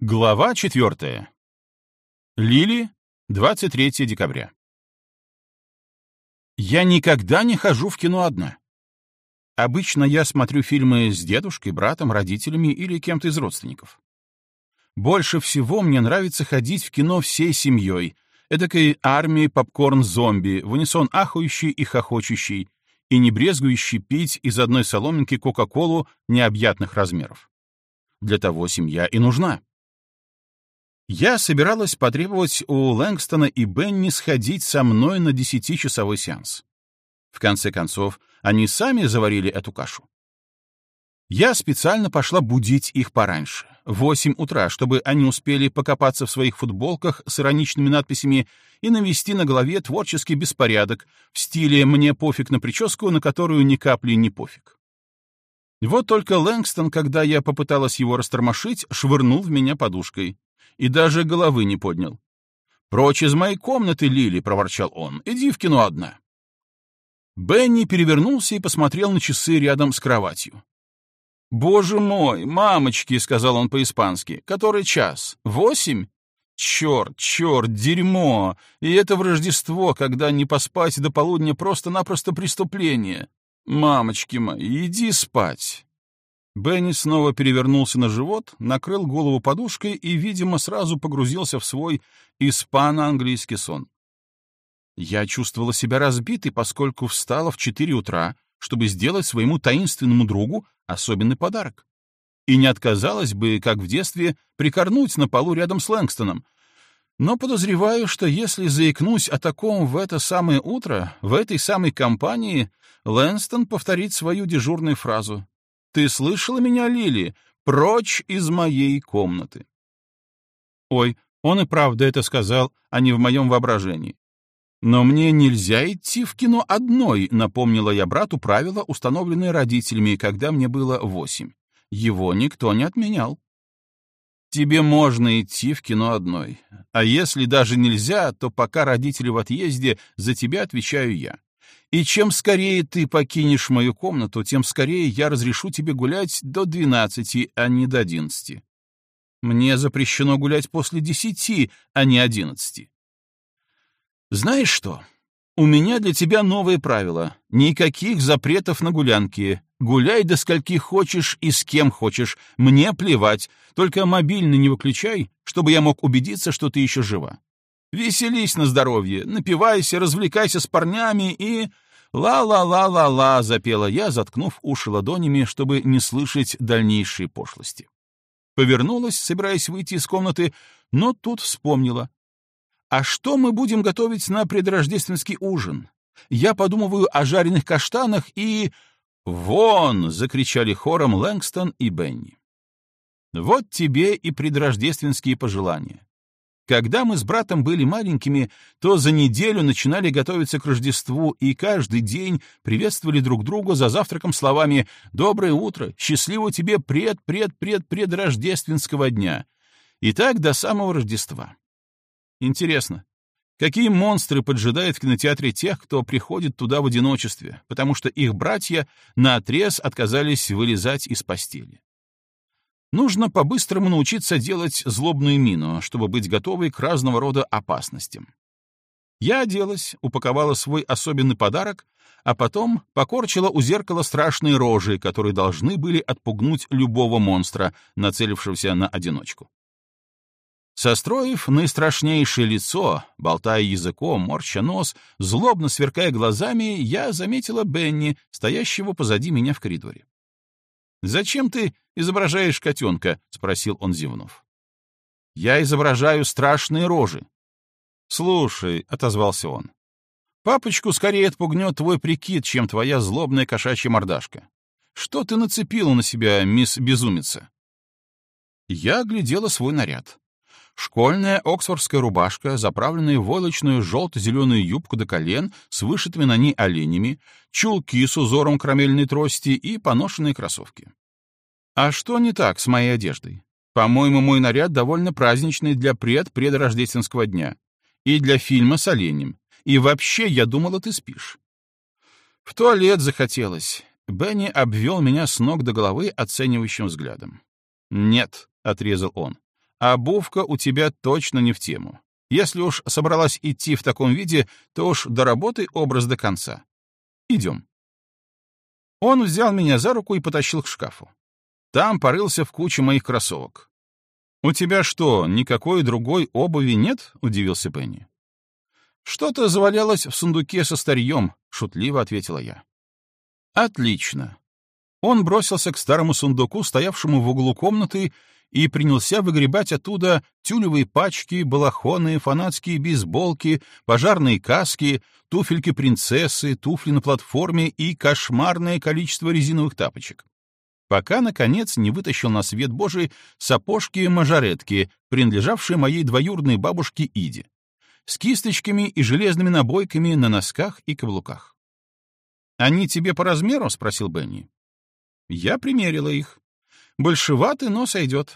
Глава 4. Лили, 23 декабря. Я никогда не хожу в кино одна. Обычно я смотрю фильмы с дедушкой, братом, родителями или кем-то из родственников. Больше всего мне нравится ходить в кино всей семьей, эдакой армией попкорн-зомби, в унисон ахающий и хохочущий, и не брезгующий пить из одной соломинки Кока-Колу необъятных размеров. Для того семья и нужна. Я собиралась потребовать у Лэнгстона и Бенни сходить со мной на десятичасовой сеанс. В конце концов, они сами заварили эту кашу. Я специально пошла будить их пораньше, в восемь утра, чтобы они успели покопаться в своих футболках с ироничными надписями и навести на голове творческий беспорядок в стиле «мне пофиг на прическу, на которую ни капли не пофиг». Вот только Лэнгстон, когда я попыталась его растормошить, швырнул в меня подушкой и даже головы не поднял. «Прочь из моей комнаты, Лили!» — проворчал он. «Иди в кино одна». Бенни перевернулся и посмотрел на часы рядом с кроватью. «Боже мой, мамочки!» — сказал он по-испански. «Который час? Восемь? Черт, черт, дерьмо! И это в Рождество, когда не поспать до полудня просто-напросто преступление. Мамочки мои, иди спать!» Бенни снова перевернулся на живот, накрыл голову подушкой и, видимо, сразу погрузился в свой испано-английский сон. Я чувствовала себя разбитой, поскольку встала в четыре утра, чтобы сделать своему таинственному другу особенный подарок. И не отказалась бы, как в детстве, прикорнуть на полу рядом с Лэнгстоном. Но подозреваю, что если заикнусь о таком в это самое утро, в этой самой компании, Лэнстон повторит свою дежурную фразу ты слышала меня, Лили? Прочь из моей комнаты. Ой, он и правда это сказал, а не в моем воображении. Но мне нельзя идти в кино одной, напомнила я брату правила, установленные родителями, когда мне было восемь. Его никто не отменял. Тебе можно идти в кино одной. А если даже нельзя, то пока родители в отъезде, за тебя отвечаю я. И чем скорее ты покинешь мою комнату, тем скорее я разрешу тебе гулять до двенадцати, а не до одиннадцати. Мне запрещено гулять после десяти, а не одиннадцати. Знаешь что? У меня для тебя новые правила. Никаких запретов на гулянки. Гуляй до скольки хочешь и с кем хочешь. Мне плевать. Только мобильный не выключай, чтобы я мог убедиться, что ты еще жива. Веселись на здоровье, напивайся, развлекайся с парнями и... «Ла-ла-ла-ла-ла», — запела я, заткнув уши ладонями, чтобы не слышать дальнейшие пошлости. Повернулась, собираясь выйти из комнаты, но тут вспомнила. «А что мы будем готовить на предрождественский ужин? Я подумываю о жареных каштанах и...» «Вон!» — закричали хором Лэнгстон и Бенни. «Вот тебе и предрождественские пожелания. Когда мы с братом были маленькими, то за неделю начинали готовиться к Рождеству и каждый день приветствовали друг друга за завтраком словами «Доброе утро! Счастливо тебе пред-пред-пред-предрождественского дня!» И так до самого Рождества. Интересно, какие монстры поджидают в кинотеатре тех, кто приходит туда в одиночестве, потому что их братья наотрез отказались вылезать из постели? Нужно по-быстрому научиться делать злобную мину, чтобы быть готовой к разного рода опасностям. Я оделась, упаковала свой особенный подарок, а потом покорчила у зеркала страшные рожи, которые должны были отпугнуть любого монстра, нацелившегося на одиночку. Состроив наистрашнейшее лицо, болтая языком, морща нос, злобно сверкая глазами, я заметила Бенни, стоящего позади меня в коридоре. «Зачем ты изображаешь котенка?» — спросил он, зевнув. «Я изображаю страшные рожи». «Слушай», — отозвался он, — «папочку скорее отпугнет твой прикид, чем твоя злобная кошачья мордашка. Что ты нацепила на себя, мисс Безумица?» Я глядела свой наряд. Школьная оксфордская рубашка, заправленная в войлочную желто-зеленую юбку до колен с вышитыми на ней оленями, чулки с узором карамельной трости и поношенные кроссовки. А что не так с моей одеждой? По-моему, мой наряд довольно праздничный для пред-предрождественского дня. И для фильма с оленем. И вообще, я думала, ты спишь. В туалет захотелось. Бенни обвел меня с ног до головы оценивающим взглядом. «Нет», — отрезал он, обувка у тебя точно не в тему. Если уж собралась идти в таком виде, то уж доработай образ до конца. Идем. Он взял меня за руку и потащил к шкафу. Там порылся в куче моих кроссовок. «У тебя что, никакой другой обуви нет?» — удивился Пенни. «Что-то завалялось в сундуке со старьем», — шутливо ответила я. «Отлично». Он бросился к старому сундуку, стоявшему в углу комнаты, и принялся выгребать оттуда тюлевые пачки, балахоны, фанатские бейсболки, пожарные каски, туфельки принцессы, туфли на платформе и кошмарное количество резиновых тапочек. Пока, наконец, не вытащил на свет Божий сапожки-мажоретки, принадлежавшие моей двоюродной бабушке Иде, с кисточками и железными набойками на носках и каблуках. «Они тебе по размеру?» — спросил Бенни. Я примерила их. Большеваты, но сойдет.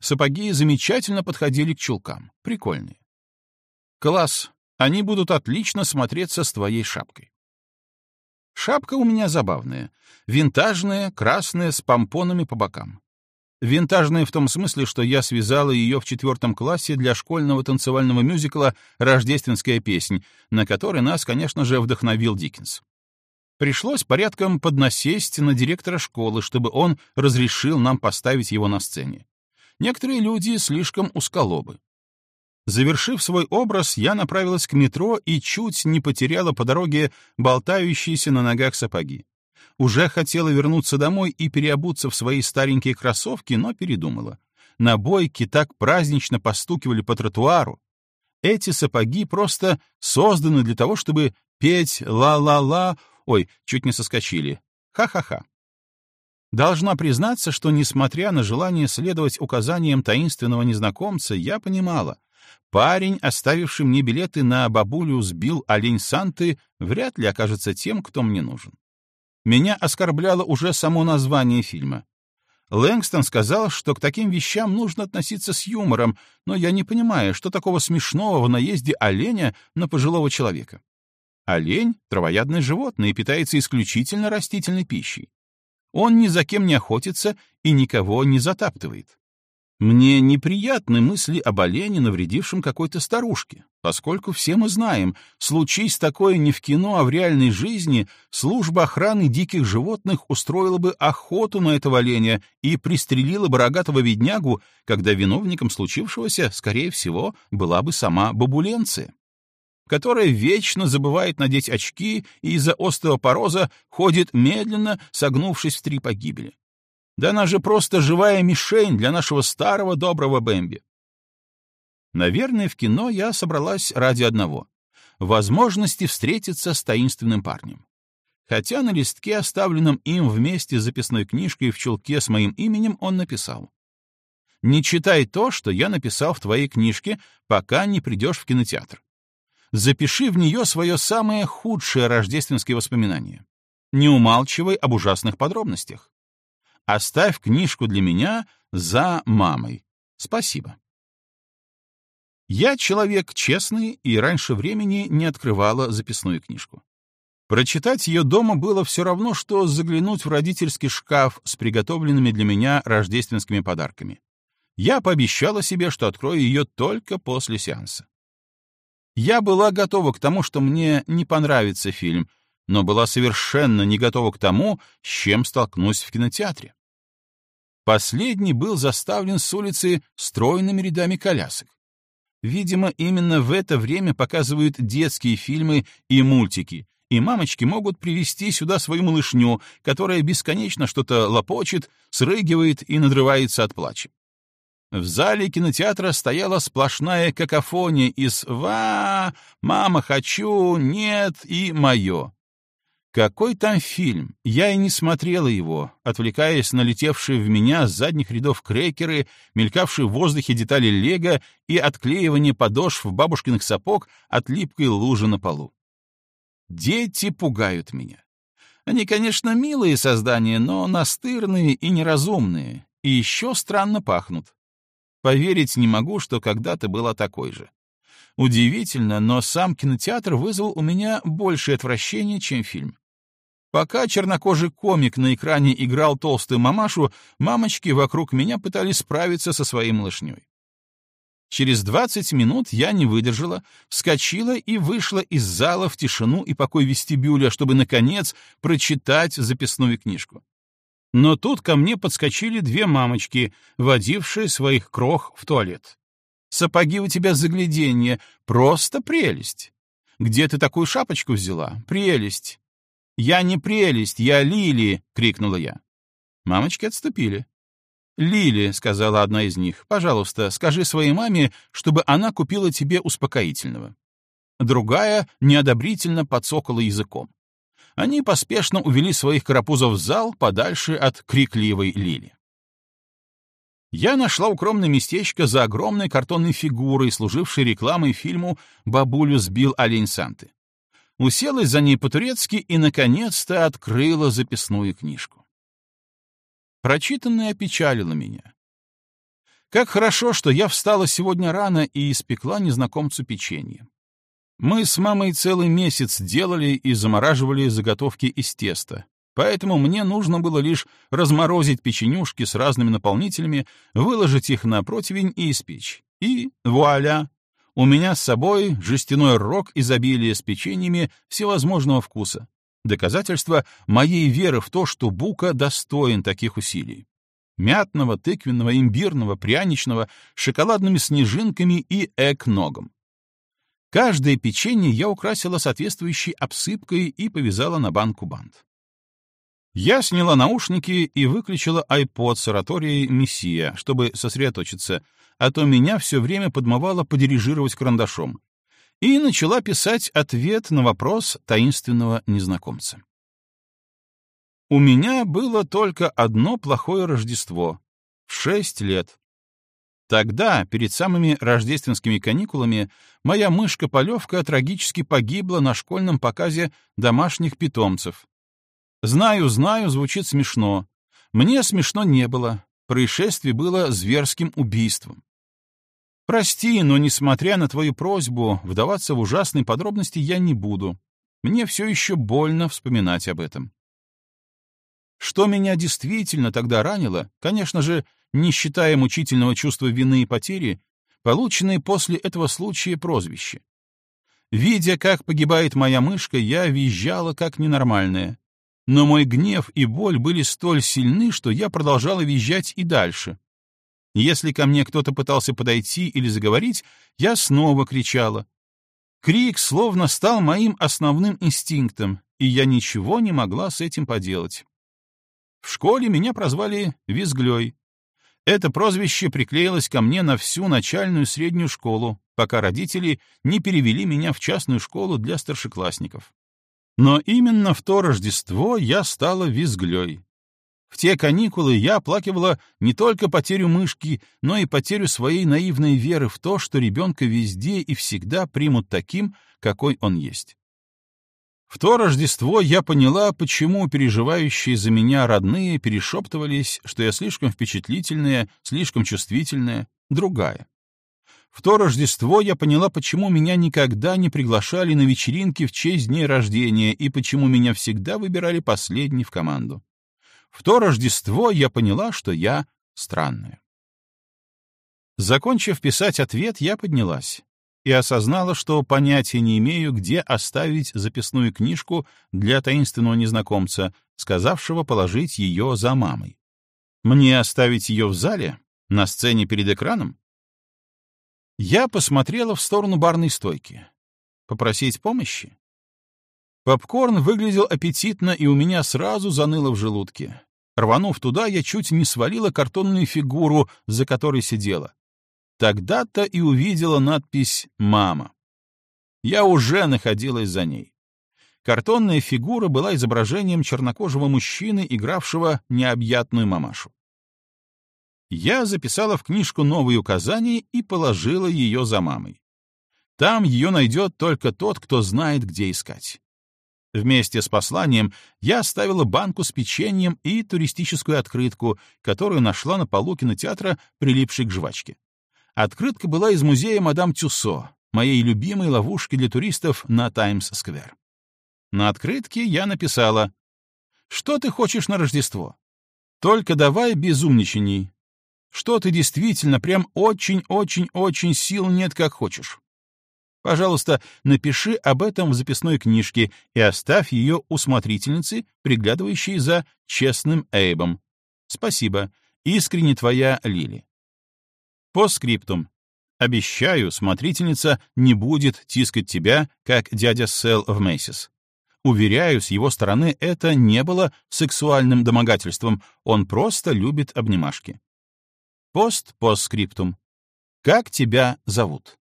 Сапоги замечательно подходили к чулкам. Прикольные. Класс. Они будут отлично смотреться с твоей шапкой. Шапка у меня забавная. Винтажная, красная, с помпонами по бокам. Винтажная в том смысле, что я связала ее в четвертом классе для школьного танцевального мюзикла «Рождественская песнь», на который нас, конечно же, вдохновил Диккенс. Пришлось порядком поднасесть на директора школы, чтобы он разрешил нам поставить его на сцене. Некоторые люди слишком усколобы. Завершив свой образ, я направилась к метро и чуть не потеряла по дороге болтающиеся на ногах сапоги. Уже хотела вернуться домой и переобуться в свои старенькие кроссовки, но передумала. На бойке так празднично постукивали по тротуару. Эти сапоги просто созданы для того, чтобы петь «ла-ла-ла» Ой, чуть не соскочили. Ха-ха-ха. Должна признаться, что, несмотря на желание следовать указаниям таинственного незнакомца, я понимала, парень, оставивший мне билеты на бабулю сбил олень Санты, вряд ли окажется тем, кто мне нужен. Меня оскорбляло уже само название фильма. Лэнгстон сказал, что к таким вещам нужно относиться с юмором, но я не понимаю, что такого смешного в наезде оленя на пожилого человека. Олень — травоядное животное и питается исключительно растительной пищей. Он ни за кем не охотится и никого не затаптывает. Мне неприятны мысли об олене, навредившем какой-то старушке, поскольку все мы знаем, случись такое не в кино, а в реальной жизни, служба охраны диких животных устроила бы охоту на этого оленя и пристрелила бы рогатого беднягу, когда виновником случившегося, скорее всего, была бы сама бабуленция которая вечно забывает надеть очки и из-за остеопороза ходит медленно, согнувшись в три погибели. Да она же просто живая мишень для нашего старого доброго Бэмби. Наверное, в кино я собралась ради одного — возможности встретиться с таинственным парнем. Хотя на листке, оставленном им вместе с записной книжкой в чулке с моим именем, он написал. «Не читай то, что я написал в твоей книжке, пока не придешь в кинотеатр запиши в нее свое самое худшее рождественское воспоминание. Не умалчивай об ужасных подробностях. Оставь книжку для меня за мамой. Спасибо. Я человек честный и раньше времени не открывала записную книжку. Прочитать ее дома было все равно, что заглянуть в родительский шкаф с приготовленными для меня рождественскими подарками. Я пообещала себе, что открою ее только после сеанса. Я была готова к тому, что мне не понравится фильм, но была совершенно не готова к тому, с чем столкнусь в кинотеатре. Последний был заставлен с улицы стройными рядами колясок. Видимо, именно в это время показывают детские фильмы и мультики, и мамочки могут привести сюда свою малышню, которая бесконечно что-то лопочет, срыгивает и надрывается от плача. В зале кинотеатра стояла сплошная какофония из «Ва», «Мама, хочу», «Нет» и «Мое». Какой там фильм? Я и не смотрела его, отвлекаясь на летевшие в меня с задних рядов крекеры, мелькавшие в воздухе детали лего и отклеивание подошв бабушкиных сапог от липкой лужи на полу. Дети пугают меня. Они, конечно, милые создания, но настырные и неразумные, и еще странно пахнут. Поверить не могу, что когда-то была такой же. Удивительно, но сам кинотеатр вызвал у меня большее отвращение, чем фильм. Пока чернокожий комик на экране играл толстую мамашу, мамочки вокруг меня пытались справиться со своей малышней. Через 20 минут я не выдержала, вскочила и вышла из зала в тишину и покой вестибюля, чтобы, наконец, прочитать записную книжку. Но тут ко мне подскочили две мамочки, водившие своих крох в туалет. «Сапоги у тебя загляденье, просто прелесть! Где ты такую шапочку взяла? Прелесть!» «Я не прелесть, я Лили!» — крикнула я. Мамочки отступили. «Лили», — сказала одна из них, — «пожалуйста, скажи своей маме, чтобы она купила тебе успокоительного». Другая неодобрительно подсокала языком. Они поспешно увели своих карапузов в зал подальше от крикливой Лили. Я нашла укромное местечко за огромной картонной фигурой, служившей рекламой фильму «Бабулю сбил олень Санты». Уселась за ней по-турецки и, наконец-то, открыла записную книжку. Прочитанное опечалило меня. Как хорошо, что я встала сегодня рано и испекла незнакомцу печенье. Мы с мамой целый месяц делали и замораживали заготовки из теста, поэтому мне нужно было лишь разморозить печенюшки с разными наполнителями, выложить их на противень и испечь. И вуаля! У меня с собой жестяной рог изобилия с печеньями всевозможного вкуса. Доказательство моей веры в то, что Бука достоин таких усилий. Мятного, тыквенного, имбирного, пряничного, шоколадными снежинками и экногом. Каждое печенье я украсила соответствующей обсыпкой и повязала на банку бант. Я сняла наушники и выключила iPod с ораторией «Мессия», чтобы сосредоточиться, а то меня все время подмывало подирижировать карандашом, и начала писать ответ на вопрос таинственного незнакомца. У меня было только одно плохое Рождество — шесть лет. Тогда, перед самыми рождественскими каникулами, моя мышка-полевка трагически погибла на школьном показе домашних питомцев. Знаю, знаю, звучит смешно. Мне смешно не было. Происшествие было зверским убийством. Прости, но, несмотря на твою просьбу, вдаваться в ужасные подробности я не буду. Мне все еще больно вспоминать об этом. Что меня действительно тогда ранило, конечно же, не считая мучительного чувства вины и потери, полученные после этого случая прозвище. Видя, как погибает моя мышка, я визжала как ненормальная. Но мой гнев и боль были столь сильны, что я продолжала визжать и дальше, если ко мне кто-то пытался подойти или заговорить, я снова кричала. Крик словно стал моим основным инстинктом, и я ничего не могла с этим поделать. В школе меня прозвали Визглей. Это прозвище приклеилось ко мне на всю начальную среднюю школу, пока родители не перевели меня в частную школу для старшеклассников. Но именно в то Рождество я стала Визглей, в те каникулы я оплакивала не только потерю мышки, но и потерю своей наивной веры в то, что ребенка везде и всегда примут таким, какой он есть. В то Рождество я поняла, почему переживающие за меня родные перешептывались, что я слишком впечатлительная, слишком чувствительная, другая. В то Рождество я поняла, почему меня никогда не приглашали на вечеринки в честь дней рождения и почему меня всегда выбирали последней в команду. В то Рождество я поняла, что я странная. Закончив писать ответ, я поднялась и осознала, что понятия не имею, где оставить записную книжку для таинственного незнакомца, сказавшего положить ее за мамой. Мне оставить ее в зале, на сцене перед экраном? Я посмотрела в сторону барной стойки. Попросить помощи? Попкорн выглядел аппетитно, и у меня сразу заныло в желудке. Рванув туда, я чуть не свалила картонную фигуру, за которой сидела. Тогда-то и увидела надпись «Мама». Я уже находилась за ней. Картонная фигура была изображением чернокожего мужчины, игравшего необъятную мамашу. Я записала в книжку новые указания и положила ее за мамой. Там ее найдет только тот, кто знает, где искать. Вместе с посланием я оставила банку с печеньем и туристическую открытку, которую нашла на полу кинотеатра, прилипшей к жвачке. Открытка была из музея мадам Тюссо, моей любимой ловушки для туристов на Таймс-сквер. На открытке я написала «Что ты хочешь на Рождество? Только давай без умничаний. Что ты действительно прям очень-очень-очень сил нет, как хочешь. Пожалуйста, напиши об этом в записной книжке и оставь ее у смотрительницы, приглядывающей за честным Эйбом. Спасибо. Искренне твоя Лили. По скриптум. Обещаю, смотрительница не будет тискать тебя, как дядя Сэл в Мэйсис. Уверяю, с его стороны это не было сексуальным домогательством, он просто любит обнимашки. Пост по скриптум. Как тебя зовут?